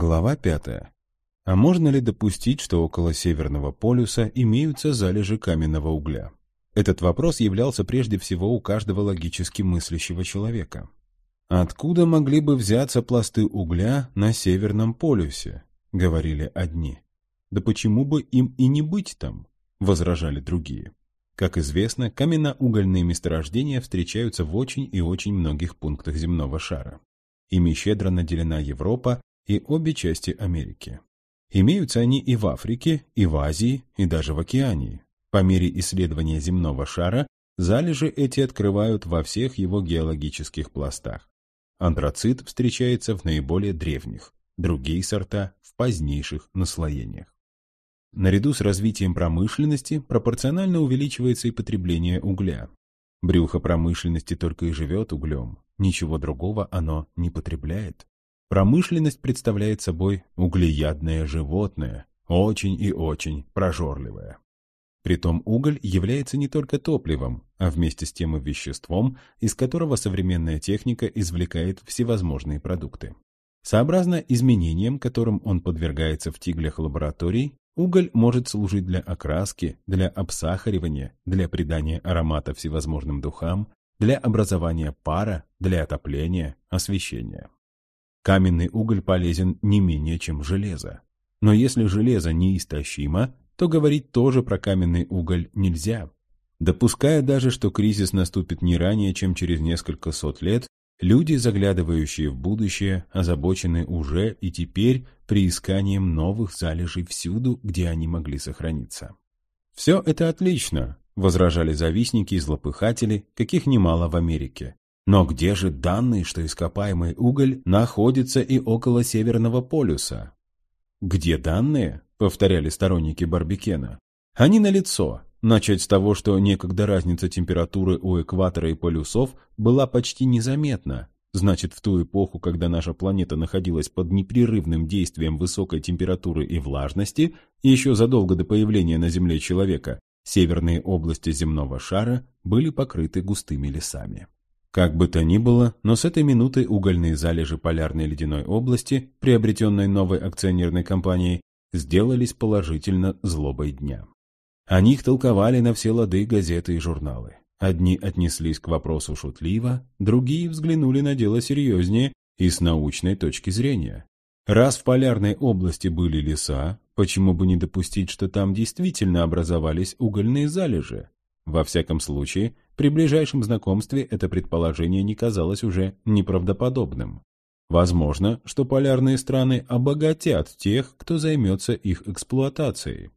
Глава пятая. А можно ли допустить, что около Северного полюса имеются залежи каменного угля? Этот вопрос являлся прежде всего у каждого логически мыслящего человека. «Откуда могли бы взяться пласты угля на Северном полюсе?» — говорили одни. «Да почему бы им и не быть там?» — возражали другие. Как известно, каменно-угольные месторождения встречаются в очень и очень многих пунктах земного шара. Ими щедро наделена Европа, и обе части Америки. Имеются они и в Африке, и в Азии, и даже в Океании. По мере исследования земного шара залежи эти открывают во всех его геологических пластах. Антрацит встречается в наиболее древних, другие сорта – в позднейших наслоениях. Наряду с развитием промышленности пропорционально увеличивается и потребление угля. Брюхо промышленности только и живет углем, ничего другого оно не потребляет. Промышленность представляет собой углеядное животное, очень и очень прожорливое. Притом уголь является не только топливом, а вместе с тем и веществом, из которого современная техника извлекает всевозможные продукты. Сообразно изменениям, которым он подвергается в тиглях лабораторий, уголь может служить для окраски, для обсахаривания, для придания аромата всевозможным духам, для образования пара, для отопления, освещения. Каменный уголь полезен не менее, чем железо. Но если железо неистощимо, то говорить тоже про каменный уголь нельзя. Допуская даже, что кризис наступит не ранее, чем через несколько сот лет, люди, заглядывающие в будущее, озабочены уже и теперь приисканием новых залежей всюду, где они могли сохраниться. «Все это отлично», — возражали завистники и злопыхатели, каких немало в Америке. Но где же данные, что ископаемый уголь находится и около Северного полюса? Где данные? Повторяли сторонники Барбикена. Они налицо. Начать с того, что некогда разница температуры у экватора и полюсов была почти незаметна. Значит, в ту эпоху, когда наша планета находилась под непрерывным действием высокой температуры и влажности, еще задолго до появления на Земле человека, северные области земного шара были покрыты густыми лесами. Как бы то ни было, но с этой минуты угольные залежи полярной ледяной области, приобретенной новой акционерной компанией, сделались положительно злобой дня. О них толковали на все лады газеты и журналы. Одни отнеслись к вопросу шутливо, другие взглянули на дело серьезнее и с научной точки зрения. Раз в полярной области были леса, почему бы не допустить, что там действительно образовались угольные залежи? Во всяком случае, при ближайшем знакомстве это предположение не казалось уже неправдоподобным. Возможно, что полярные страны обогатят тех, кто займется их эксплуатацией.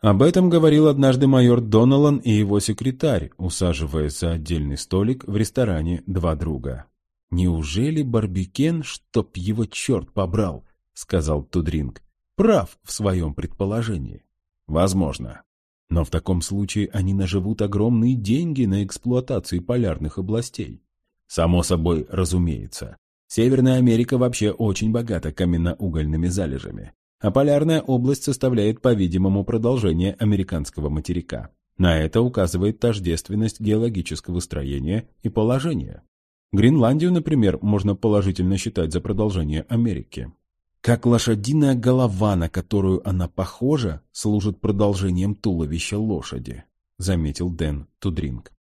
Об этом говорил однажды майор Доналан и его секретарь, усаживаясь за отдельный столик в ресторане «Два друга». «Неужели Барбикен, чтоб его черт побрал?» — сказал Тудринг. «Прав в своем предположении». «Возможно. Но в таком случае они наживут огромные деньги на эксплуатации полярных областей. Само собой, разумеется. Северная Америка вообще очень богата каменноугольными залежами, а полярная область составляет, по-видимому, продолжение американского материка. На это указывает тождественность геологического строения и положения. Гренландию, например, можно положительно считать за продолжение Америки. Как лошадиная голова, на которую она похожа, служит продолжением туловища лошади, заметил Дэн Тудринг.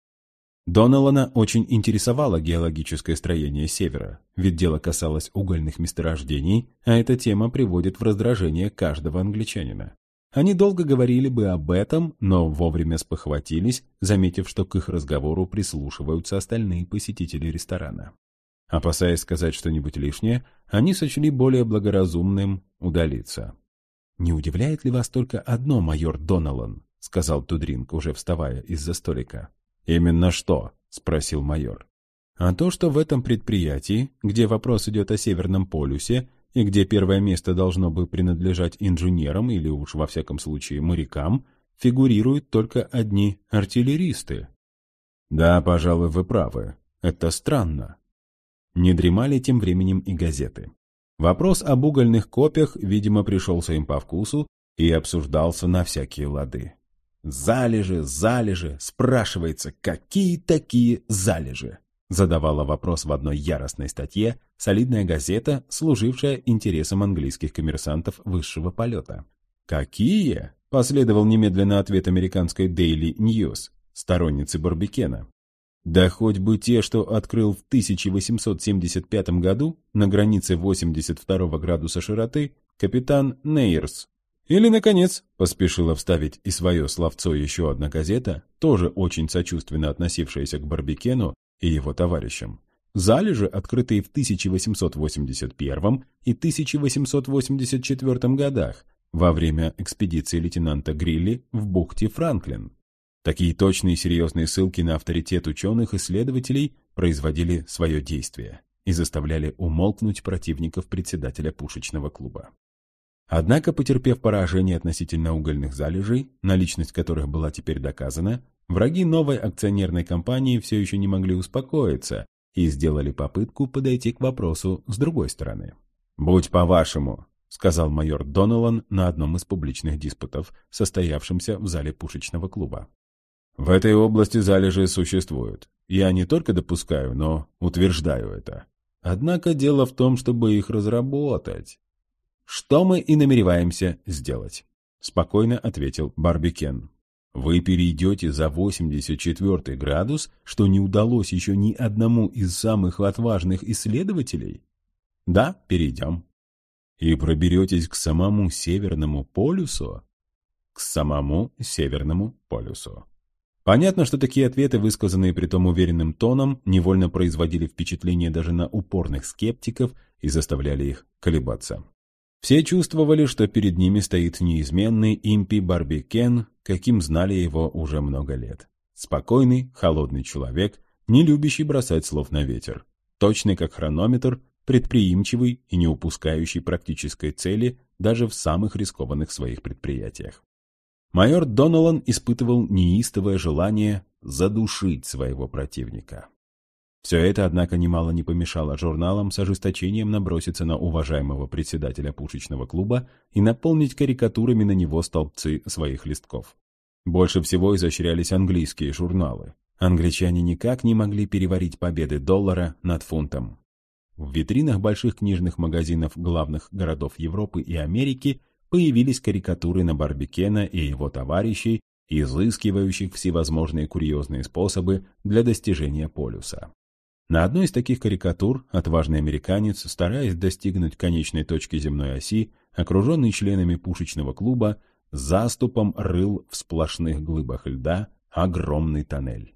Доналана очень интересовало геологическое строение Севера, ведь дело касалось угольных месторождений, а эта тема приводит в раздражение каждого англичанина. Они долго говорили бы об этом, но вовремя спохватились, заметив, что к их разговору прислушиваются остальные посетители ресторана. Опасаясь сказать что-нибудь лишнее, они сочли более благоразумным удалиться. «Не удивляет ли вас только одно, майор Доналан?» — сказал Тудринг, уже вставая из-за столика. «Именно что?» — спросил майор. «А то, что в этом предприятии, где вопрос идет о Северном полюсе, и где первое место должно бы принадлежать инженерам или уж во всяком случае морякам, фигурируют только одни артиллеристы». «Да, пожалуй, вы правы. Это странно. Не дремали тем временем и газеты. Вопрос об угольных копьях, видимо, пришелся им по вкусу и обсуждался на всякие лады. Залежи, залежи, спрашивается, какие такие залежи? Задавала вопрос в одной яростной статье солидная газета, служившая интересам английских коммерсантов высшего полета. «Какие?» – последовал немедленно ответ американской Daily News, сторонницы Барбекена. Да хоть бы те, что открыл в 1875 году на границе 82 градуса широты капитан Нейерс. Или, наконец, поспешила вставить и свое словцо еще одна газета, тоже очень сочувственно относившаяся к Барбекену и его товарищам. Залежи, открытые в 1881 и 1884 годах, во время экспедиции лейтенанта Грилли в бухте Франклин. Такие точные и серьезные ссылки на авторитет ученых-исследователей производили свое действие и заставляли умолкнуть противников председателя пушечного клуба. Однако, потерпев поражение относительно угольных залежей, наличность которых была теперь доказана, враги новой акционерной компании все еще не могли успокоиться и сделали попытку подойти к вопросу с другой стороны. «Будь по-вашему», — сказал майор Доналан на одном из публичных диспутов, состоявшемся в зале пушечного клуба. В этой области залежи существуют. Я не только допускаю, но утверждаю это. Однако дело в том, чтобы их разработать. Что мы и намереваемся сделать, спокойно ответил Барбикен. Вы перейдете за 84 градус, что не удалось еще ни одному из самых отважных исследователей? Да, перейдем. И проберетесь к самому Северному полюсу? К самому Северному полюсу. Понятно, что такие ответы, высказанные при том уверенным тоном, невольно производили впечатление даже на упорных скептиков и заставляли их колебаться. Все чувствовали, что перед ними стоит неизменный импи Барбикен, каким знали его уже много лет. Спокойный, холодный человек, не любящий бросать слов на ветер. Точный как хронометр, предприимчивый и не упускающий практической цели даже в самых рискованных своих предприятиях майор Доналан испытывал неистовое желание задушить своего противника. Все это, однако, немало не помешало журналам с ожесточением наброситься на уважаемого председателя пушечного клуба и наполнить карикатурами на него столбцы своих листков. Больше всего изощрялись английские журналы. Англичане никак не могли переварить победы доллара над фунтом. В витринах больших книжных магазинов главных городов Европы и Америки – появились карикатуры на Барбикена и его товарищей, изыскивающих всевозможные курьезные способы для достижения полюса. На одной из таких карикатур отважный американец, стараясь достигнуть конечной точки земной оси, окруженный членами пушечного клуба, заступом рыл в сплошных глыбах льда огромный тоннель.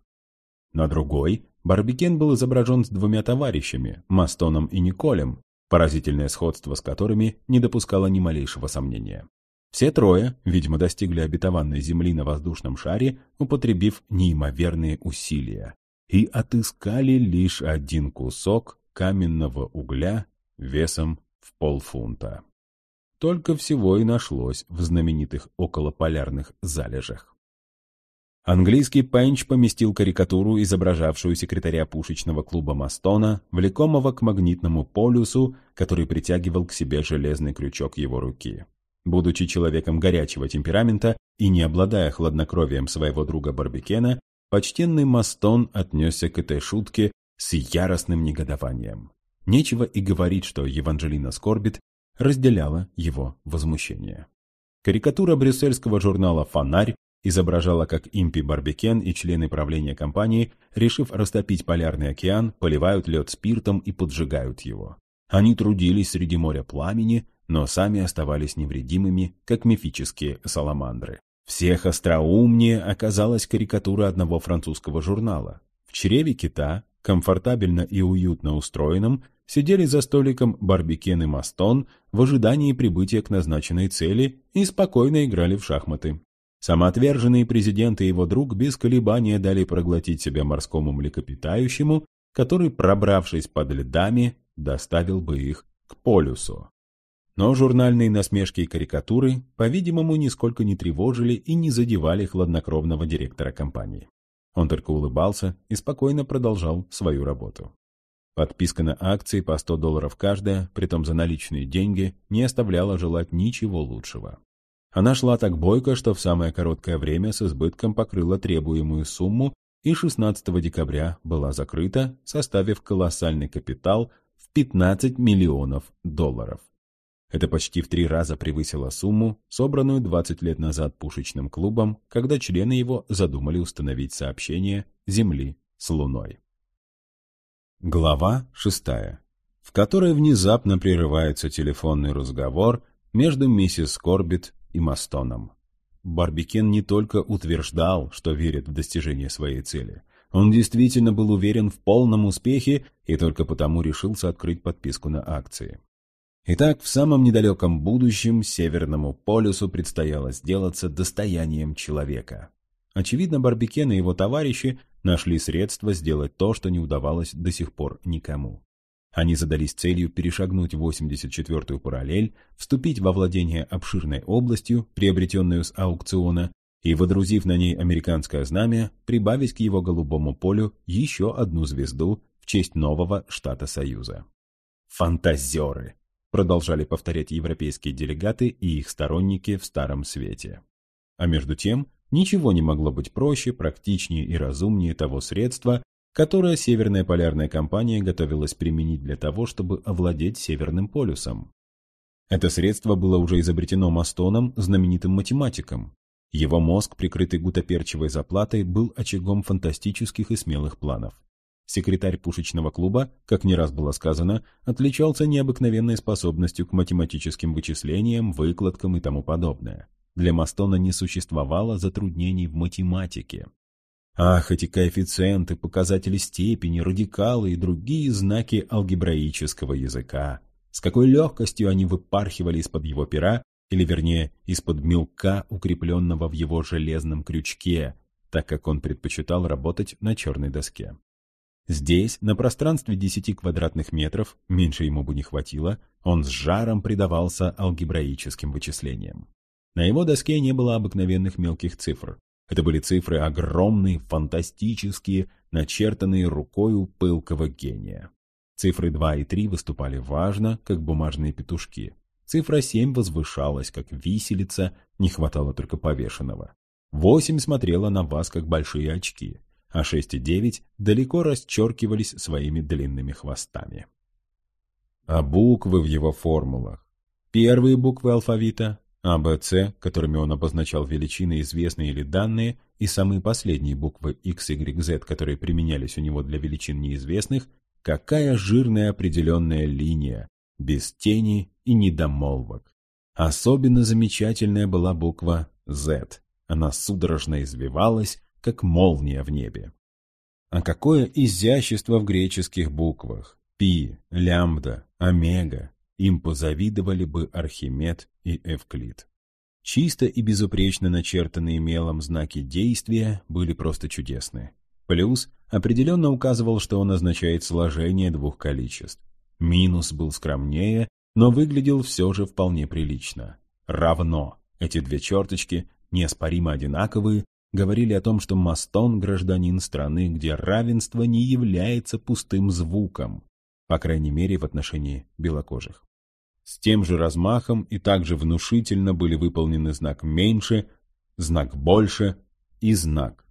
На другой Барбикен был изображен с двумя товарищами, Мастоном и Николем, поразительное сходство с которыми не допускало ни малейшего сомнения. Все трое, видимо, достигли обетованной Земли на воздушном шаре, употребив неимоверные усилия, и отыскали лишь один кусок каменного угля весом в полфунта. Только всего и нашлось в знаменитых околополярных залежах. Английский Пенч поместил карикатуру, изображавшую секретаря пушечного клуба Мастона, влекомого к магнитному полюсу, который притягивал к себе железный крючок его руки. Будучи человеком горячего темперамента и не обладая хладнокровием своего друга Барбекена, почтенный Мастон отнесся к этой шутке с яростным негодованием. Нечего и говорить, что Еванжелина Скорбит разделяла его возмущение. Карикатура брюссельского журнала «Фонарь» изображала, как Импи Барбекен и члены правления компании, решив растопить полярный океан, поливают лед спиртом и поджигают его. Они трудились среди моря пламени, но сами оставались невредимыми, как мифические саламандры. Всех остроумнее оказалась карикатура одного французского журнала. В чреве кита, комфортабельно и уютно устроенном, сидели за столиком Барбекен и Мастон в ожидании прибытия к назначенной цели и спокойно играли в шахматы. Самоотверженный президент и его друг без колебания дали проглотить себя морскому млекопитающему, который, пробравшись под льдами, доставил бы их к полюсу. Но журнальные насмешки и карикатуры, по-видимому, нисколько не тревожили и не задевали хладнокровного директора компании. Он только улыбался и спокойно продолжал свою работу. Подписка на акции по 100 долларов каждая, притом за наличные деньги, не оставляла желать ничего лучшего. Она шла так бойко, что в самое короткое время с избытком покрыла требуемую сумму и 16 декабря была закрыта, составив колоссальный капитал в 15 миллионов долларов. Это почти в три раза превысило сумму, собранную 20 лет назад пушечным клубом, когда члены его задумали установить сообщение Земли с Луной. Глава шестая, в которой внезапно прерывается телефонный разговор между миссис Корбит и Мастоном. Барбикен не только утверждал, что верит в достижение своей цели. Он действительно был уверен в полном успехе и только потому решился открыть подписку на акции. Итак, в самом недалеком будущем Северному полюсу предстояло сделаться достоянием человека. Очевидно, Барбикен и его товарищи нашли средства сделать то, что не удавалось до сих пор никому. Они задались целью перешагнуть 84-ю параллель, вступить во владение обширной областью, приобретенную с аукциона, и, водрузив на ней американское знамя, прибавить к его голубому полю еще одну звезду в честь нового штата Союза. Фантазеры! продолжали повторять европейские делегаты и их сторонники в Старом Свете. А между тем, ничего не могло быть проще, практичнее и разумнее того средства, которое Северная полярная компания готовилась применить для того, чтобы овладеть Северным полюсом. Это средство было уже изобретено Мастоном, знаменитым математиком. Его мозг, прикрытый гутоперчивой заплатой, был очагом фантастических и смелых планов. Секретарь пушечного клуба, как не раз было сказано, отличался необыкновенной способностью к математическим вычислениям, выкладкам и тому подобное. Для Мастона не существовало затруднений в математике. Ах, эти коэффициенты, показатели степени, радикалы и другие знаки алгебраического языка. С какой легкостью они выпархивали из-под его пера, или вернее, из-под мелка, укрепленного в его железном крючке, так как он предпочитал работать на черной доске. Здесь, на пространстве 10 квадратных метров, меньше ему бы не хватило, он с жаром предавался алгебраическим вычислениям. На его доске не было обыкновенных мелких цифр. Это были цифры огромные, фантастические, начертанные рукою пылкого гения. Цифры 2 и 3 выступали важно, как бумажные петушки. Цифра 7 возвышалась, как виселица, не хватало только повешенного. 8 смотрела на вас, как большие очки а 6 и 9 далеко расчеркивались своими длинными хвостами. А буквы в его формулах. Первые буквы алфавита, А, Б, С, которыми он обозначал величины, известные или данные, и самые последние буквы X, Y, Z, которые применялись у него для величин неизвестных, какая жирная определенная линия, без тени и недомолвок. Особенно замечательная была буква Z. Она судорожно извивалась, как молния в небе. А какое изящество в греческих буквах! Пи, лямбда, омега. Им позавидовали бы Архимед и Эвклид. Чисто и безупречно начертанные мелом знаки действия были просто чудесны. Плюс определенно указывал, что он означает сложение двух количеств. Минус был скромнее, но выглядел все же вполне прилично. Равно. Эти две черточки, неоспоримо одинаковые, говорили о том, что Мастон – гражданин страны, где равенство не является пустым звуком, по крайней мере в отношении белокожих. С тем же размахом и также внушительно были выполнены знак «меньше», знак «больше» и знак.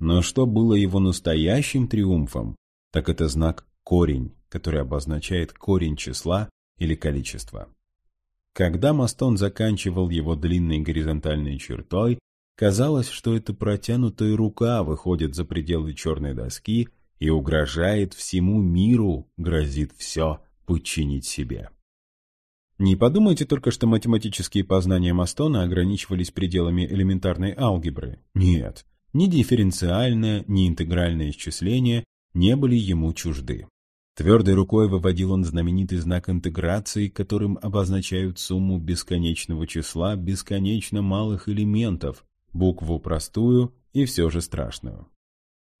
Но что было его настоящим триумфом, так это знак «корень», который обозначает корень числа или количества. Когда Мастон заканчивал его длинной горизонтальной чертой, Казалось, что эта протянутая рука выходит за пределы черной доски и угрожает всему миру, грозит все подчинить себе. Не подумайте только, что математические познания Мастона ограничивались пределами элементарной алгебры. Нет, ни дифференциальное, ни интегральное исчисление не были ему чужды. Твердой рукой выводил он знаменитый знак интеграции, которым обозначают сумму бесконечного числа бесконечно малых элементов, букву простую и все же страшную.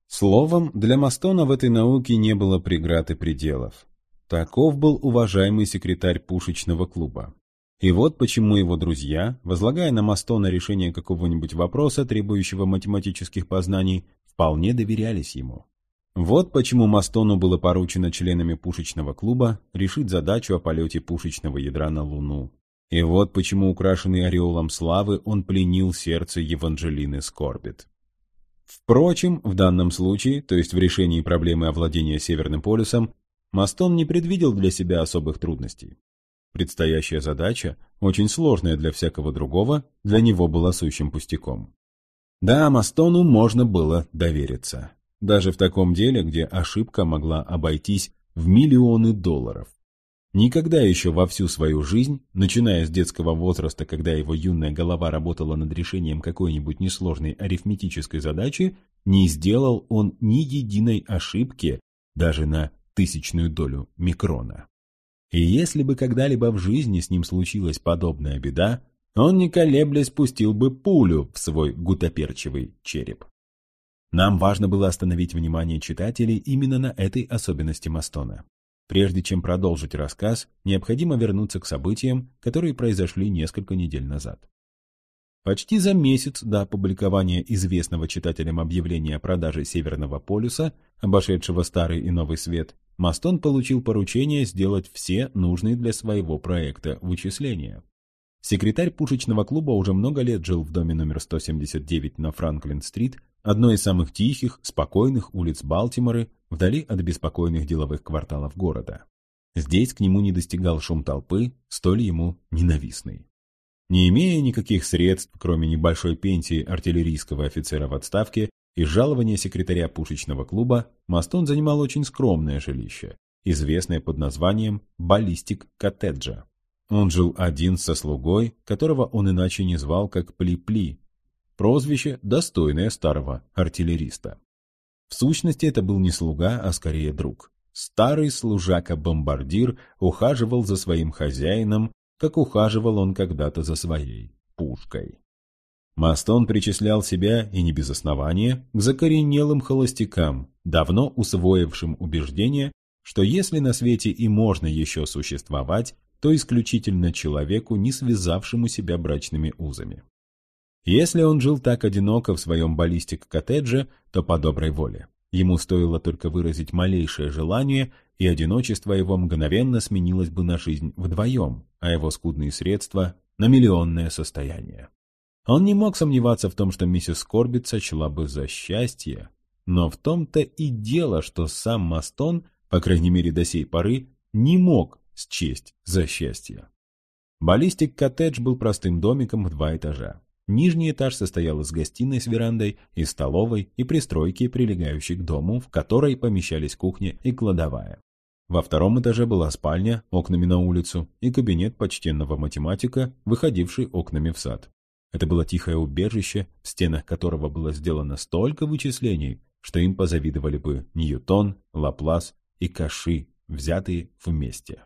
Словом, для Мастона в этой науке не было преград и пределов. Таков был уважаемый секретарь пушечного клуба. И вот почему его друзья, возлагая на Мастона решение какого-нибудь вопроса, требующего математических познаний, вполне доверялись ему. Вот почему Мастону было поручено членами пушечного клуба решить задачу о полете пушечного ядра на Луну. И вот почему, украшенный ореолом славы, он пленил сердце Евангелины Скорбит. Впрочем, в данном случае, то есть в решении проблемы овладения Северным полюсом, Мастон не предвидел для себя особых трудностей. Предстоящая задача, очень сложная для всякого другого, для него была сущим пустяком. Да, Мастону можно было довериться. Даже в таком деле, где ошибка могла обойтись в миллионы долларов. Никогда еще во всю свою жизнь, начиная с детского возраста, когда его юная голова работала над решением какой-нибудь несложной арифметической задачи, не сделал он ни единой ошибки даже на тысячную долю микрона. И если бы когда-либо в жизни с ним случилась подобная беда, он, не колеблясь, пустил бы пулю в свой гутоперчивый череп. Нам важно было остановить внимание читателей именно на этой особенности Мастона. Прежде чем продолжить рассказ, необходимо вернуться к событиям, которые произошли несколько недель назад. Почти за месяц до опубликования известного читателям объявления о продаже Северного полюса, обошедшего Старый и Новый Свет, Мастон получил поручение сделать все нужные для своего проекта вычисления. Секретарь пушечного клуба уже много лет жил в доме номер 179 на Франклин-стрит, одной из самых тихих, спокойных улиц Балтимора, вдали от беспокойных деловых кварталов города. Здесь к нему не достигал шум толпы, столь ему ненавистный. Не имея никаких средств, кроме небольшой пенсии артиллерийского офицера в отставке и жалования секретаря пушечного клуба, Мастон занимал очень скромное жилище, известное под названием «Баллистик коттеджа». Он жил один со слугой, которого он иначе не звал, как Пли-Пли, прозвище, достойное старого артиллериста. В сущности, это был не слуга, а скорее друг. Старый служака-бомбардир ухаживал за своим хозяином, как ухаживал он когда-то за своей пушкой. Мастон причислял себя, и не без основания, к закоренелым холостякам, давно усвоившим убеждение, что если на свете и можно еще существовать, то исключительно человеку, не связавшему себя брачными узами. Если он жил так одиноко в своем баллистик-коттедже, то по доброй воле. Ему стоило только выразить малейшее желание, и одиночество его мгновенно сменилось бы на жизнь вдвоем, а его скудные средства – на миллионное состояние. Он не мог сомневаться в том, что миссис Корбит сочла бы за счастье, но в том-то и дело, что сам Мастон, по крайней мере до сей поры, не мог счесть за счастье. Баллистик-коттедж был простым домиком в два этажа. Нижний этаж состоял из гостиной с верандой и столовой и пристройки, прилегающей к дому, в которой помещались кухня и кладовая. Во втором этаже была спальня, окнами на улицу, и кабинет почтенного математика, выходивший окнами в сад. Это было тихое убежище, в стенах которого было сделано столько вычислений, что им позавидовали бы Ньютон, Лаплас и Каши, взятые вместе.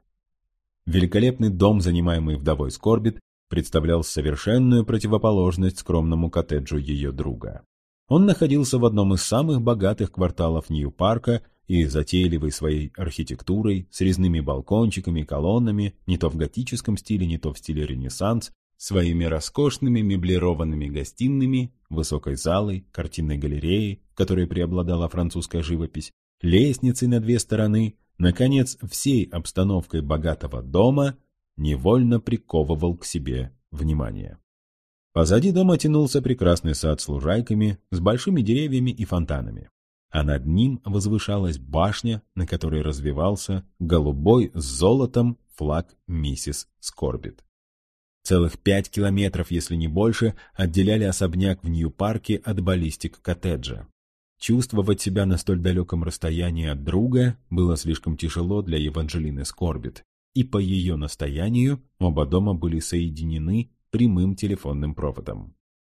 Великолепный дом, занимаемый вдовой Скорбит, представлял совершенную противоположность скромному коттеджу ее друга. Он находился в одном из самых богатых кварталов Нью-Парка и затейливой своей архитектурой, с резными балкончиками, колоннами, не то в готическом стиле, не то в стиле Ренессанс, своими роскошными меблированными гостиными, высокой залой, картинной галереей, в которой преобладала французская живопись, лестницей на две стороны, наконец, всей обстановкой богатого дома, невольно приковывал к себе внимание. Позади дома тянулся прекрасный сад с лужайками, с большими деревьями и фонтанами. А над ним возвышалась башня, на которой развивался голубой с золотом флаг миссис Скорбит. Целых пять километров, если не больше, отделяли особняк в Нью-Парке от баллистик-коттеджа. Чувствовать себя на столь далеком расстоянии от друга было слишком тяжело для Еванжелины Скорбит, и по ее настоянию оба дома были соединены прямым телефонным проводом.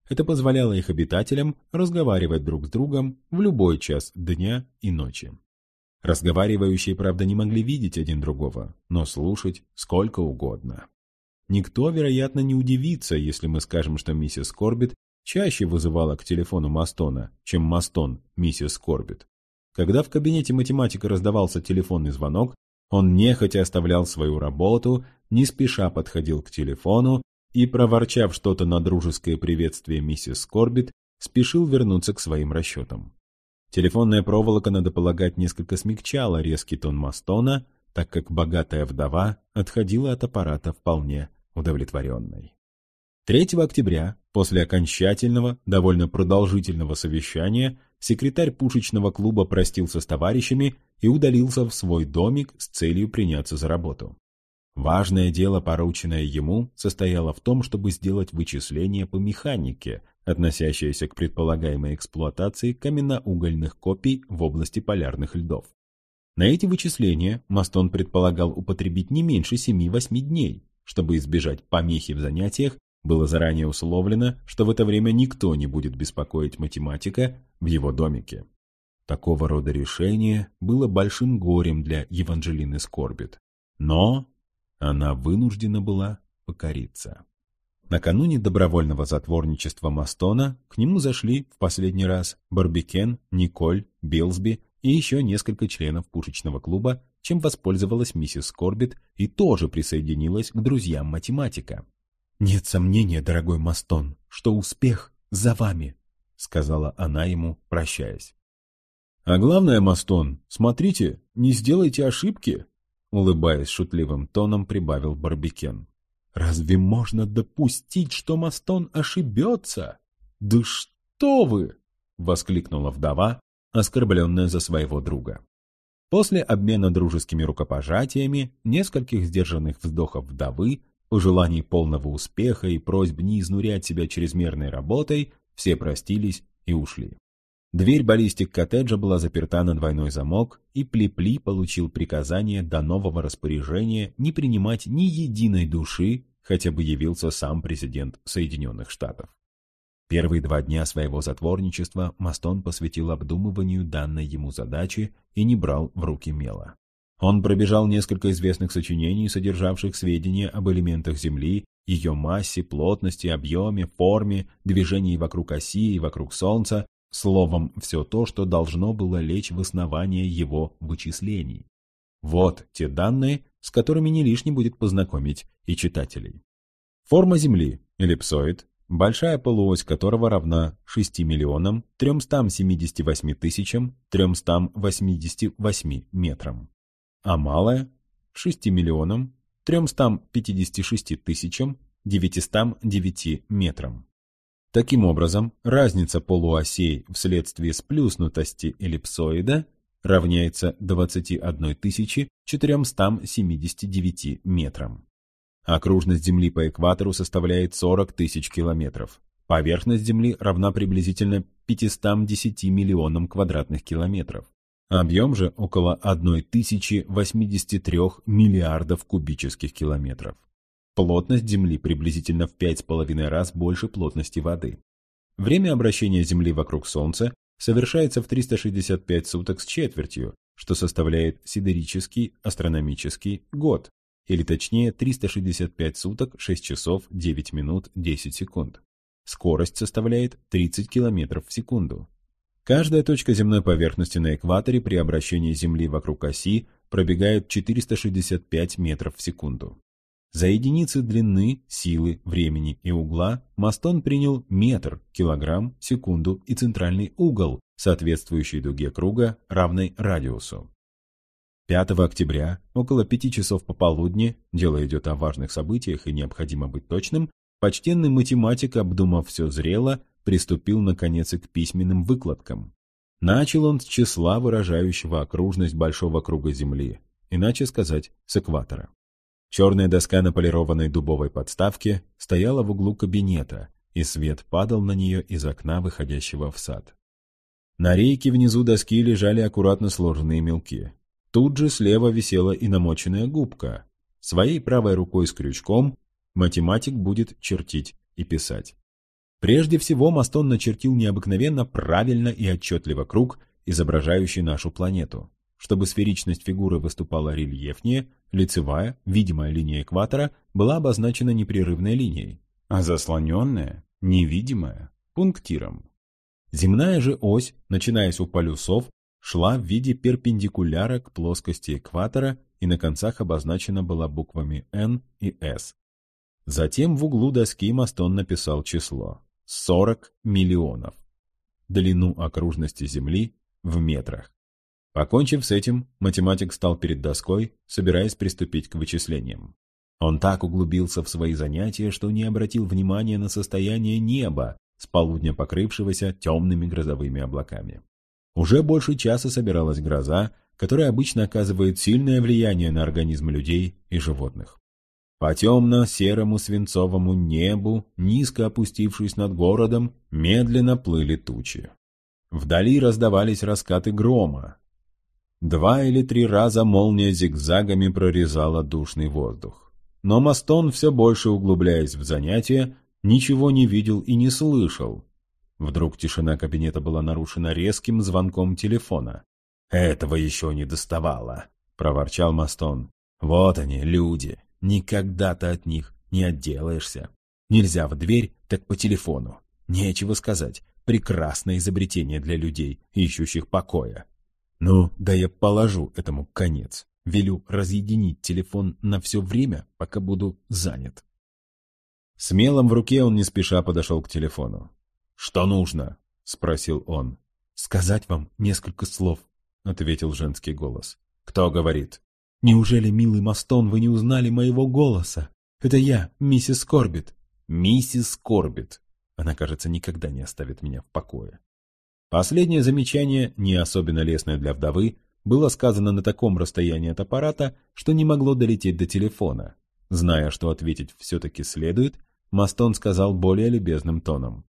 Это позволяло их обитателям разговаривать друг с другом в любой час дня и ночи. Разговаривающие, правда, не могли видеть один другого, но слушать сколько угодно. Никто, вероятно, не удивится, если мы скажем, что миссис Корбит чаще вызывала к телефону Мастона, чем Мастон миссис Корбит. Когда в кабинете математика раздавался телефонный звонок, он нехотя оставлял свою работу, не спеша подходил к телефону и, проворчав что-то на дружеское приветствие миссис Корбит, спешил вернуться к своим расчетам. Телефонная проволока, надо полагать, несколько смягчала резкий тон Мастона, так как богатая вдова отходила от аппарата вполне удовлетворенной. 3 октября, после окончательного, довольно продолжительного совещания, секретарь пушечного клуба простился с товарищами и удалился в свой домик с целью приняться за работу. Важное дело, порученное ему, состояло в том, чтобы сделать вычисления по механике, относящиеся к предполагаемой эксплуатации каменноугольных копий в области полярных льдов. На эти вычисления Мастон предполагал употребить не меньше 7-8 дней. Чтобы избежать помехи в занятиях, было заранее условлено, что в это время никто не будет беспокоить математика в его домике. Такого рода решение было большим горем для Евангелины Скорбит. Но она вынуждена была покориться. Накануне добровольного затворничества Мастона к нему зашли в последний раз Барбикен, Николь, Билсби и еще несколько членов пушечного клуба, чем воспользовалась миссис Скорбит и тоже присоединилась к друзьям математика. «Нет сомнения, дорогой Мастон, что успех за вами», — сказала она ему, прощаясь. «А главное, Мастон, смотрите, не сделайте ошибки», улыбаясь шутливым тоном, прибавил Барбикен. «Разве можно допустить, что Мастон ошибется? Да что вы!» — воскликнула вдова, оскорбленная за своего друга. После обмена дружескими рукопожатиями, нескольких сдержанных вздохов вдовы, пожеланий полного успеха и просьб не изнурять себя чрезмерной работой, все простились и ушли. Дверь баллистик коттеджа была заперта на двойной замок, и Плипли -пли получил приказание до нового распоряжения не принимать ни единой души, хотя бы явился сам президент Соединенных Штатов. Первые два дня своего затворничества Мастон посвятил обдумыванию данной ему задачи и не брал в руки мела. Он пробежал несколько известных сочинений, содержавших сведения об элементах Земли, ее массе, плотности, объеме, форме, движении вокруг оси и вокруг Солнца, Словом, все то, что должно было лечь в основание его вычислений. Вот те данные, с которыми не лишне будет познакомить и читателей. Форма Земли – эллипсоид, большая полуось которого равна 6 миллионам 378 тысячам 388 метрам, а малая – 6 миллионам 356 тысячам 909 метрам. Таким образом, разница полуосей вследствие сплюснутости эллипсоида равняется 21 479 метрам. Окружность Земли по экватору составляет 40 тысяч километров. Поверхность Земли равна приблизительно 510 миллионам квадратных километров. Объем же около 1083 миллиардов кубических километров. Плотность Земли приблизительно в 5,5 раз больше плотности воды. Время обращения Земли вокруг Солнца совершается в 365 суток с четвертью, что составляет сидерический астрономический год, или точнее 365 суток 6 часов 9 минут 10 секунд. Скорость составляет 30 км в секунду. Каждая точка земной поверхности на экваторе при обращении Земли вокруг оси пробегает 465 метров в секунду. За единицы длины, силы, времени и угла Мастон принял метр, килограмм, секунду и центральный угол, соответствующий дуге круга, равной радиусу. 5 октября, около 5 часов пополудни, дело идет о важных событиях и необходимо быть точным, почтенный математик, обдумав все зрело, приступил, наконец, и к письменным выкладкам. Начал он с числа, выражающего окружность большого круга Земли, иначе сказать, с экватора. Черная доска на полированной дубовой подставке стояла в углу кабинета, и свет падал на нее из окна, выходящего в сад. На рейке внизу доски лежали аккуратно сложенные мелки. Тут же слева висела и намоченная губка. Своей правой рукой с крючком математик будет чертить и писать. Прежде всего Мастон начертил необыкновенно правильно и отчетливо круг, изображающий нашу планету. Чтобы сферичность фигуры выступала рельефнее, лицевая, видимая линия экватора была обозначена непрерывной линией, а заслоненная, невидимая, пунктиром. Земная же ось, начинаясь у полюсов, шла в виде перпендикуляра к плоскости экватора и на концах обозначена была буквами N и S. Затем в углу доски Мастон написал число – 40 миллионов. Длину окружности Земли в метрах. Покончив с этим, математик стал перед доской, собираясь приступить к вычислениям. Он так углубился в свои занятия, что не обратил внимания на состояние неба, с полудня покрывшегося темными грозовыми облаками. Уже больше часа собиралась гроза, которая обычно оказывает сильное влияние на организмы людей и животных. По темно-серому свинцовому небу, низко опустившись над городом, медленно плыли тучи. Вдали раздавались раскаты грома. Два или три раза молния зигзагами прорезала душный воздух. Но Мастон, все больше углубляясь в занятия, ничего не видел и не слышал. Вдруг тишина кабинета была нарушена резким звонком телефона. «Этого еще не доставало», — проворчал Мастон. «Вот они, люди. Никогда ты от них не отделаешься. Нельзя в дверь, так по телефону. Нечего сказать. Прекрасное изобретение для людей, ищущих покоя. Ну, да я положу этому конец. Велю разъединить телефон на все время, пока буду занят. С в руке он не спеша подошел к телефону. «Что нужно?» — спросил он. «Сказать вам несколько слов», — ответил женский голос. «Кто говорит?» «Неужели, милый Мастон, вы не узнали моего голоса? Это я, миссис Корбит». «Миссис Корбит». Она, кажется, никогда не оставит меня в покое. Последнее замечание, не особенно лестное для вдовы, было сказано на таком расстоянии от аппарата, что не могло долететь до телефона. Зная, что ответить все-таки следует, Мастон сказал более любезным тоном.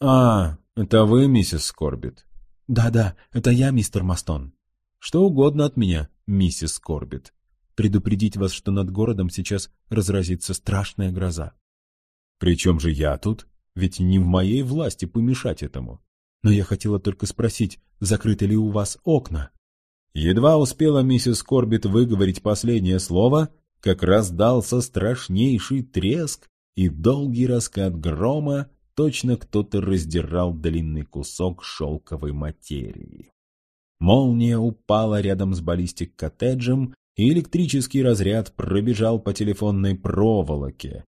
«А, это вы, миссис Скорбит?» «Да-да, это я, мистер Мастон». «Что угодно от меня, миссис Скорбит. Предупредить вас, что над городом сейчас разразится страшная гроза». «При чем же я тут? Ведь не в моей власти помешать этому. Но я хотела только спросить, закрыты ли у вас окна?» Едва успела миссис Корбит выговорить последнее слово, как раздался страшнейший треск и долгий раскат грома, точно кто-то раздирал длинный кусок шелковой материи. Молния упала рядом с баллистик-коттеджем, и электрический разряд пробежал по телефонной проволоке.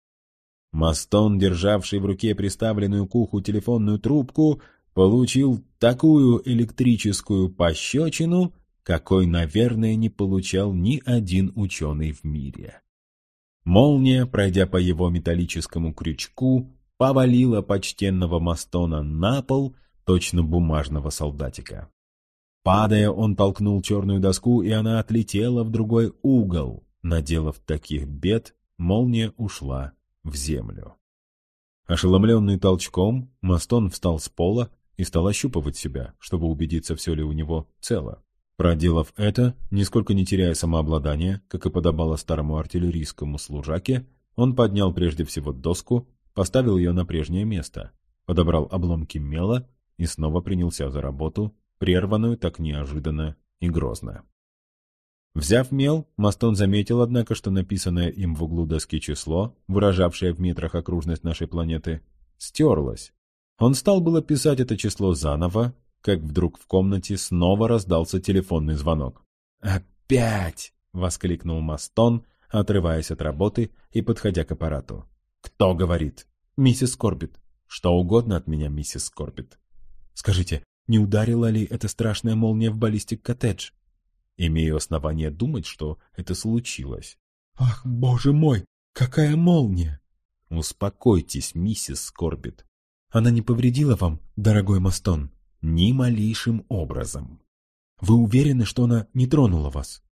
Мастон, державший в руке приставленную к уху телефонную трубку, получил такую электрическую пощечину, какой, наверное, не получал ни один ученый в мире. Молния, пройдя по его металлическому крючку, повалила почтенного Мастона на пол, точно бумажного солдатика. Падая, он толкнул черную доску, и она отлетела в другой угол. Наделав таких бед, молния ушла в землю. Ошеломленный толчком, Мастон встал с пола и стал ощупывать себя, чтобы убедиться, все ли у него цело. Проделав это, нисколько не теряя самообладания, как и подобало старому артиллерийскому служаке, он поднял прежде всего доску, поставил ее на прежнее место, подобрал обломки мела и снова принялся за работу, прерванную так неожиданно и грозно. Взяв мел, Мастон заметил, однако, что написанное им в углу доски число, выражавшее в метрах окружность нашей планеты, стерлось. Он стал было писать это число заново, как вдруг в комнате снова раздался телефонный звонок. «Опять!» — воскликнул Мастон, отрываясь от работы и подходя к аппарату. «Кто говорит?» «Миссис Корбит». «Что угодно от меня, миссис Корбит». «Скажите, не ударила ли эта страшная молния в баллистик-коттедж?» «Имею основание думать, что это случилось». «Ах, боже мой, какая молния!» «Успокойтесь, миссис Корбит». «Она не повредила вам, дорогой Мастон?» Ни малейшим образом. Вы уверены, что она не тронула вас?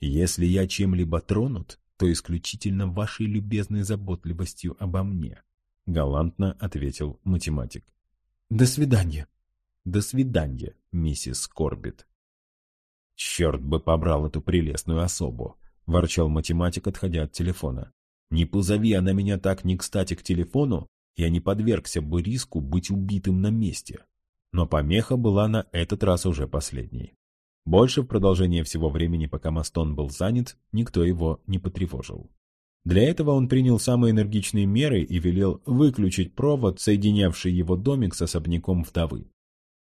Если я чем-либо тронут, то исключительно вашей любезной заботливостью обо мне, галантно ответил математик. До свидания. До свидания, миссис Корбит. Черт бы побрал эту прелестную особу, ворчал математик, отходя от телефона. Не позови она меня так не кстати к телефону, я не подвергся бы риску быть убитым на месте но помеха была на этот раз уже последней. Больше в продолжение всего времени, пока Мастон был занят, никто его не потревожил. Для этого он принял самые энергичные меры и велел выключить провод, соединявший его домик с особняком вдовы.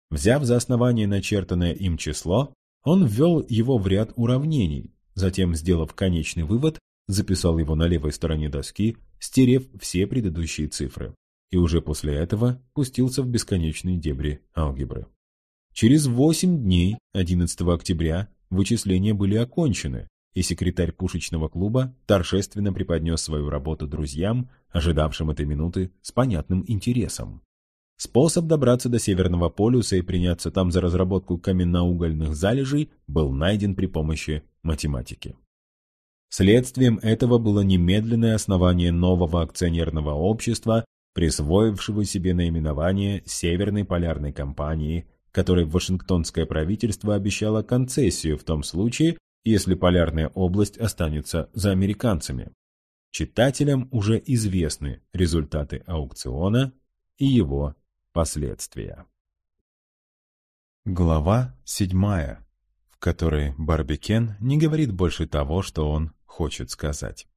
Взяв за основание начертанное им число, он ввел его в ряд уравнений, затем, сделав конечный вывод, записал его на левой стороне доски, стерев все предыдущие цифры и уже после этого пустился в бесконечные дебри алгебры. Через 8 дней, 11 октября, вычисления были окончены, и секретарь пушечного клуба торжественно преподнес свою работу друзьям, ожидавшим этой минуты с понятным интересом. Способ добраться до Северного полюса и приняться там за разработку каменноугольных залежей был найден при помощи математики. Следствием этого было немедленное основание нового акционерного общества, присвоившего себе наименование Северной полярной компании, которой Вашингтонское правительство обещало концессию в том случае, если полярная область останется за американцами. Читателям уже известны результаты аукциона и его последствия. Глава седьмая, в которой Барби Кен не говорит больше того, что он хочет сказать.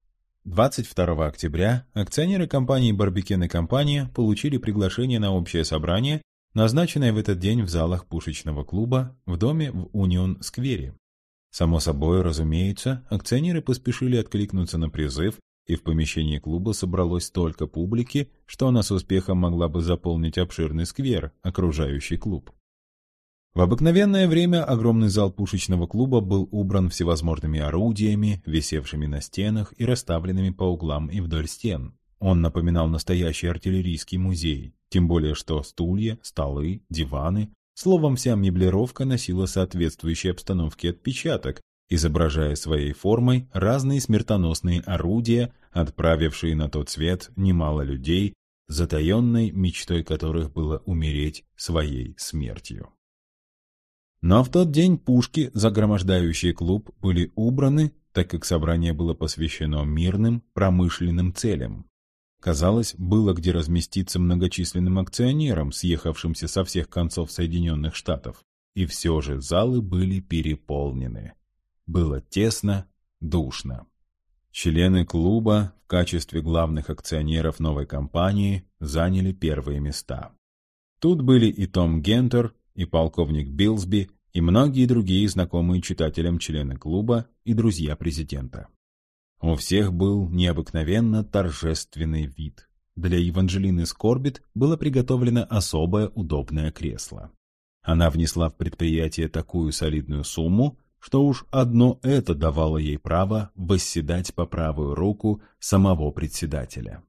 22 октября акционеры компании «Барбекен и компания» получили приглашение на общее собрание, назначенное в этот день в залах пушечного клуба в доме в Унион-сквере. Само собой, разумеется, акционеры поспешили откликнуться на призыв, и в помещении клуба собралось столько публики, что она с успехом могла бы заполнить обширный сквер, окружающий клуб. В обыкновенное время огромный зал пушечного клуба был убран всевозможными орудиями, висевшими на стенах и расставленными по углам и вдоль стен. Он напоминал настоящий артиллерийский музей, тем более что стулья, столы, диваны, словом, вся меблировка носила соответствующий обстановке отпечаток, изображая своей формой разные смертоносные орудия, отправившие на тот свет немало людей, затаенной мечтой которых было умереть своей смертью. Но в тот день пушки, загромождающие клуб, были убраны, так как собрание было посвящено мирным промышленным целям. Казалось, было где разместиться многочисленным акционерам, съехавшимся со всех концов Соединенных Штатов. И все же залы были переполнены. Было тесно, душно. Члены клуба в качестве главных акционеров новой компании заняли первые места. Тут были и Том Гентер, и полковник Билсби, и многие другие знакомые читателям члены клуба и друзья президента. У всех был необыкновенно торжественный вид. Для Еванжелины Скорбит было приготовлено особое удобное кресло. Она внесла в предприятие такую солидную сумму, что уж одно это давало ей право восседать по правую руку самого председателя.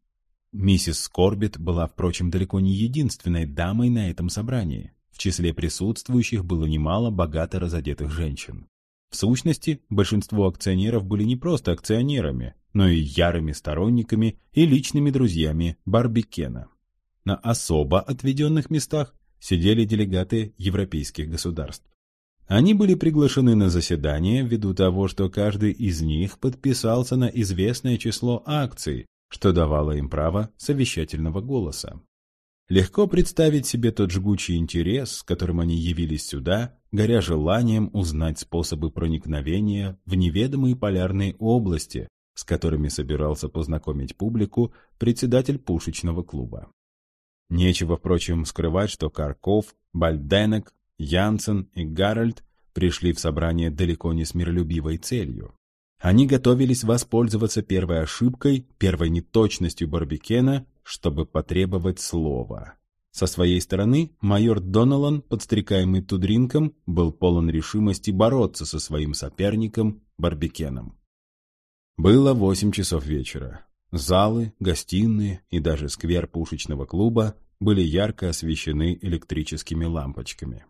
Миссис Скорбит была, впрочем, далеко не единственной дамой на этом собрании. В числе присутствующих было немало богато разодетых женщин. В сущности, большинство акционеров были не просто акционерами, но и ярыми сторонниками и личными друзьями Барбикена. На особо отведенных местах сидели делегаты европейских государств. Они были приглашены на заседание ввиду того, что каждый из них подписался на известное число акций, что давало им право совещательного голоса. Легко представить себе тот жгучий интерес, с которым они явились сюда, горя желанием узнать способы проникновения в неведомые полярные области, с которыми собирался познакомить публику председатель пушечного клуба. Нечего, впрочем, скрывать, что Карков, Бальденек, Янсен и Гарольд пришли в собрание далеко не с миролюбивой целью. Они готовились воспользоваться первой ошибкой, первой неточностью Барбикена чтобы потребовать слова. Со своей стороны майор Доналан, подстрекаемый Тудринком, был полон решимости бороться со своим соперником Барбекеном. Было восемь часов вечера. Залы, гостиные и даже сквер пушечного клуба были ярко освещены электрическими лампочками.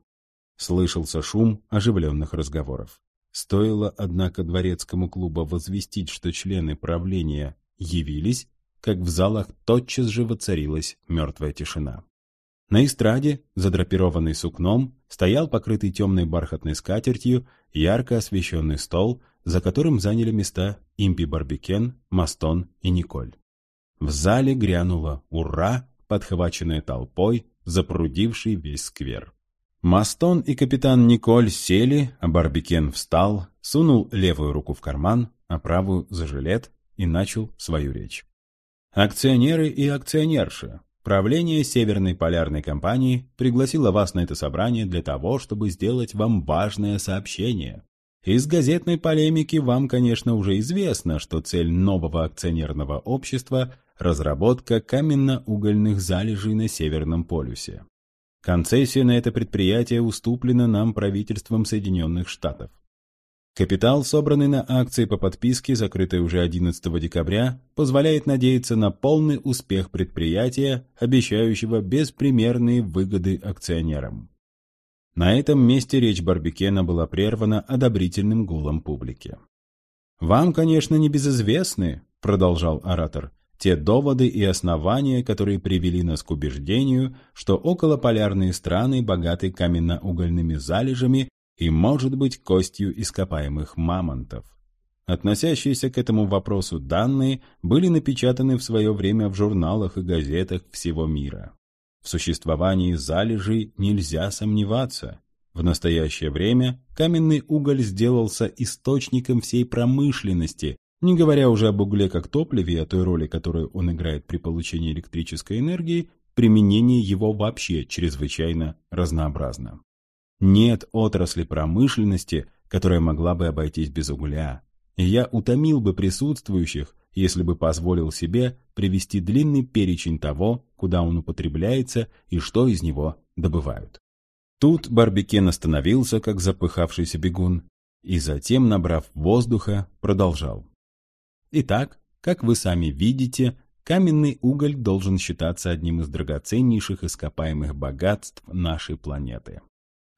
Слышался шум оживленных разговоров. Стоило, однако, дворецкому клуба возвестить, что члены правления явились, как в залах тотчас же воцарилась мертвая тишина. На эстраде, задрапированный сукном, стоял покрытый темной бархатной скатертью ярко освещенный стол, за которым заняли места Импи Барбикен, Мастон и Николь. В зале грянуло «Ура!», подхваченное толпой, запрудивший весь сквер. Мастон и капитан Николь сели, а Барбикен встал, сунул левую руку в карман, а правую за жилет и начал свою речь. Акционеры и акционерши. Правление Северной полярной компании пригласило вас на это собрание для того, чтобы сделать вам важное сообщение. Из газетной полемики вам, конечно, уже известно, что цель нового акционерного общества – разработка каменно-угольных залежей на Северном полюсе. Концессия на это предприятие уступлена нам правительством Соединенных Штатов. Капитал, собранный на акции по подписке, закрытой уже 11 декабря, позволяет надеяться на полный успех предприятия, обещающего беспримерные выгоды акционерам. На этом месте речь Барбикена была прервана одобрительным гулом публики. «Вам, конечно, не безызвестны», — продолжал оратор, те доводы и основания, которые привели нас к убеждению, что околополярные страны богаты каменно-угольными залежами и, может быть, костью ископаемых мамонтов. Относящиеся к этому вопросу данные были напечатаны в свое время в журналах и газетах всего мира. В существовании залежей нельзя сомневаться. В настоящее время каменный уголь сделался источником всей промышленности, не говоря уже об угле как топливе и о той роли, которую он играет при получении электрической энергии, применение его вообще чрезвычайно разнообразно. Нет отрасли промышленности, которая могла бы обойтись без угля. Я утомил бы присутствующих, если бы позволил себе привести длинный перечень того, куда он употребляется и что из него добывают. Тут Барбикен остановился, как запыхавшийся бегун, и затем, набрав воздуха, продолжал. Итак, как вы сами видите, каменный уголь должен считаться одним из драгоценнейших ископаемых богатств нашей планеты.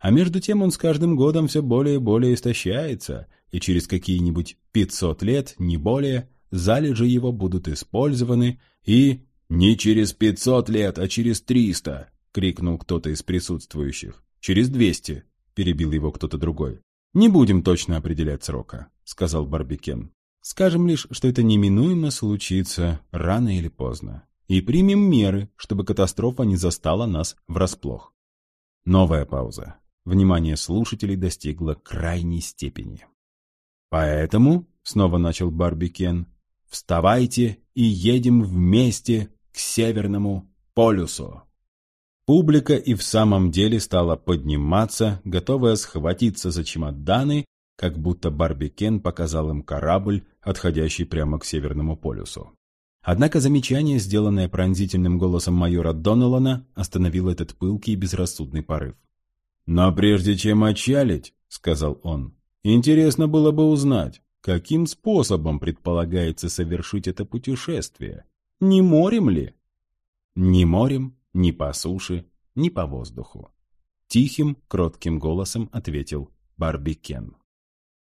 А между тем он с каждым годом все более и более истощается, и через какие-нибудь 500 лет, не более, залежи его будут использованы и... «Не через 500 лет, а через 300!» — крикнул кто-то из присутствующих. «Через 200!» — перебил его кто-то другой. «Не будем точно определять срока», — сказал Барбикен. Скажем лишь, что это неминуемо случится рано или поздно. И примем меры, чтобы катастрофа не застала нас врасплох. Новая пауза. Внимание слушателей достигло крайней степени. «Поэтому», — снова начал Барби Кен, — «вставайте и едем вместе к Северному полюсу». Публика и в самом деле стала подниматься, готовая схватиться за чемоданы как будто Барби Кен показал им корабль, отходящий прямо к Северному полюсу. Однако замечание, сделанное пронзительным голосом майора Доналана, остановило этот пылкий и безрассудный порыв. «Но прежде чем отчалить, — сказал он, — интересно было бы узнать, каким способом предполагается совершить это путешествие? Не морем ли?» «Ни морем, ни по суше, ни по воздуху», — тихим, кротким голосом ответил Барби Кен.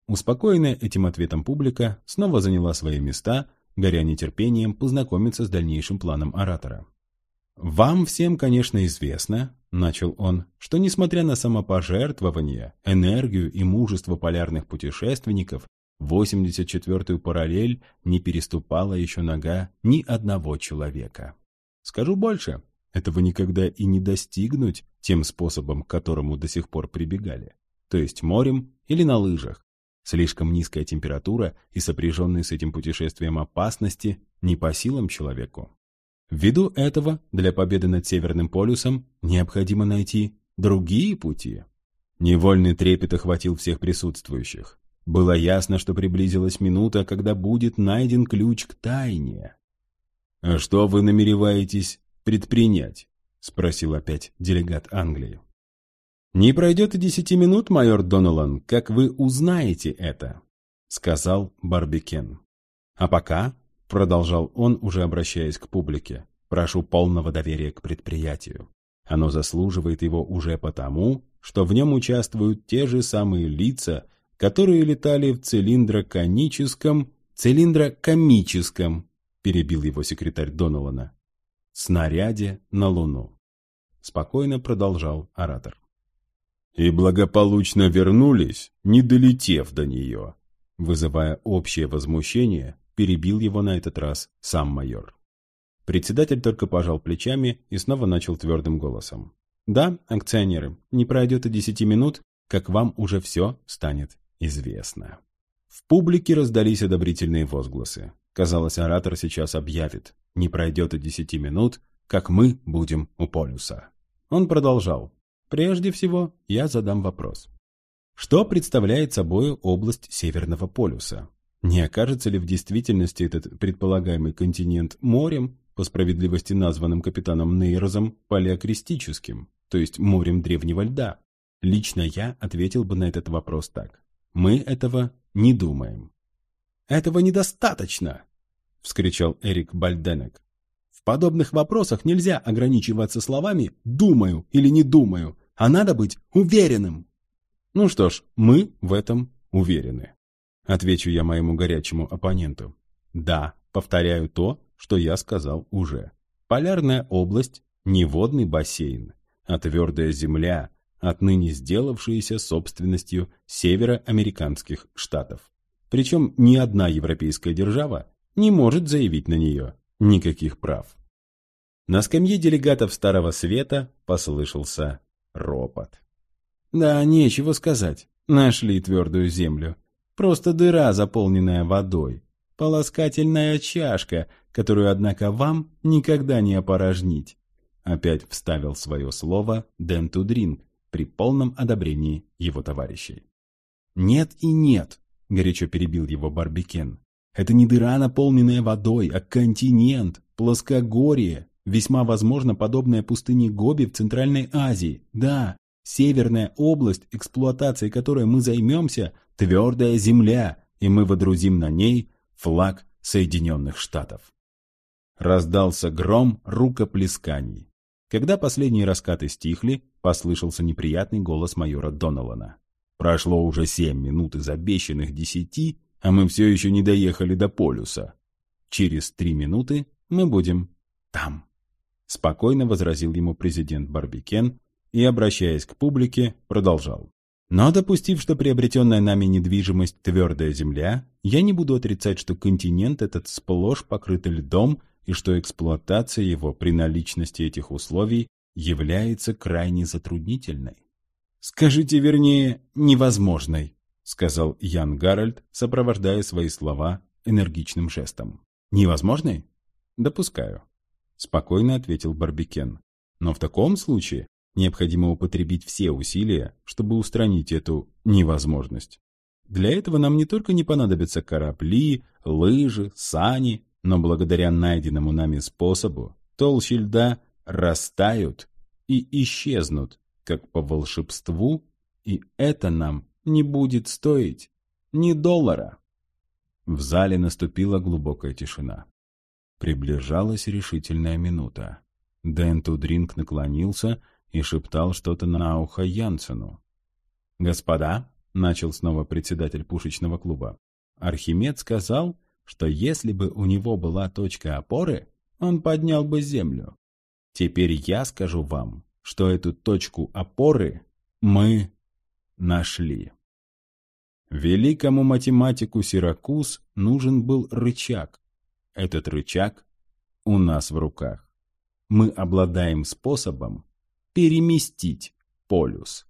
Успокоенная этим ответом публика снова заняла свои места, горя нетерпением познакомиться с дальнейшим планом оратора. «Вам всем, конечно, известно, — начал он, — что, несмотря на самопожертвование, энергию и мужество полярных путешественников, 84-ю параллель не переступала еще нога ни одного человека. Скажу больше, этого никогда и не достигнуть тем способом, к которому до сих пор прибегали, то есть морем или на лыжах, Слишком низкая температура и сопряженные с этим путешествием опасности не по силам человеку. Ввиду этого для победы над Северным полюсом необходимо найти другие пути. Невольный трепет охватил всех присутствующих. Было ясно, что приблизилась минута, когда будет найден ключ к тайне. «А что вы намереваетесь предпринять?» — спросил опять делегат Англии. «Не пройдет и десяти минут, майор Доналан, как вы узнаете это», — сказал Барбикен. «А пока», — продолжал он, уже обращаясь к публике, «прошу полного доверия к предприятию. Оно заслуживает его уже потому, что в нем участвуют те же самые лица, которые летали в цилиндроконическом... цилиндрокомическом, перебил его секретарь Доналана, снаряде на Луну. Спокойно продолжал оратор и благополучно вернулись, не долетев до нее. Вызывая общее возмущение, перебил его на этот раз сам майор. Председатель только пожал плечами и снова начал твердым голосом. «Да, акционеры, не пройдет и десяти минут, как вам уже все станет известно». В публике раздались одобрительные возгласы. Казалось, оратор сейчас объявит «Не пройдет и десяти минут, как мы будем у полюса». Он продолжал Прежде всего, я задам вопрос. Что представляет собой область Северного полюса? Не окажется ли в действительности этот предполагаемый континент морем, по справедливости названным капитаном Нейрозом палеокристическим, то есть морем древнего льда? Лично я ответил бы на этот вопрос так. Мы этого не думаем. «Этого недостаточно!» — вскричал Эрик Бальденек. «В подобных вопросах нельзя ограничиваться словами «думаю» или «не думаю», а надо быть уверенным». Ну что ж, мы в этом уверены. Отвечу я моему горячему оппоненту. Да, повторяю то, что я сказал уже. Полярная область – не водный бассейн, а твердая земля, отныне сделавшаяся собственностью североамериканских штатов. Причем ни одна европейская держава не может заявить на нее никаких прав. На скамье делегатов Старого Света послышался ропот. Да, нечего сказать, нашли твердую землю. Просто дыра, заполненная водой. Полоскательная чашка, которую, однако, вам никогда не опорожнить. Опять вставил свое слово Дэн Тудринг при полном одобрении его товарищей. «Нет и нет», — горячо перебил его Барбикен. «Это не дыра, наполненная водой, а континент, плоскогорье, весьма возможно подобное пустыне Гоби в Центральной Азии. Да, северная область, эксплуатацией которой мы займемся, твердая земля, и мы водрузим на ней флаг Соединенных Штатов. Раздался гром рукоплесканий. Когда последние раскаты стихли, послышался неприятный голос майора Донована. Прошло уже семь минут из обещанных десяти, а мы все еще не доехали до полюса. Через три минуты мы будем там. Спокойно возразил ему президент Барбикен и, обращаясь к публике, продолжал. Но допустив, что приобретенная нами недвижимость – твердая земля, я не буду отрицать, что континент этот сплошь покрыт льдом и что эксплуатация его при наличности этих условий является крайне затруднительной. «Скажите, вернее, невозможной», — сказал Ян Гарольд, сопровождая свои слова энергичным жестом. «Невозможной?» «Допускаю», — спокойно ответил Барбикен. «Но в таком случае необходимо употребить все усилия, чтобы устранить эту невозможность. Для этого нам не только не понадобятся корабли, лыжи, сани, но благодаря найденному нами способу толщи льда растают и исчезнут, как по волшебству, и это нам не будет стоить ни доллара. В зале наступила глубокая тишина. Приближалась решительная минута. Дэн Тудринг наклонился и шептал что-то на ухо Янсену. «Господа», — начал снова председатель пушечного клуба, Архимед сказал, что если бы у него была точка опоры, он поднял бы землю. Теперь я скажу вам, что эту точку опоры мы нашли. Великому математику Сиракуз нужен был рычаг. Этот рычаг у нас в руках. Мы обладаем способом переместить полюс.